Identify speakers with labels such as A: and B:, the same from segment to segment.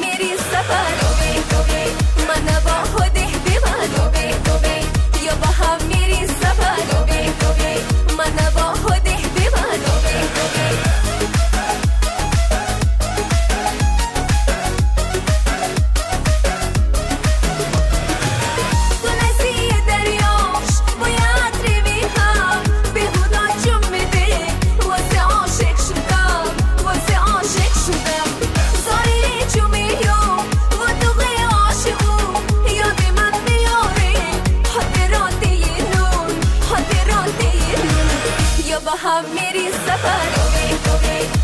A: میری بەها میری سەفەر.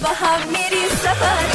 A: بهار میری سفر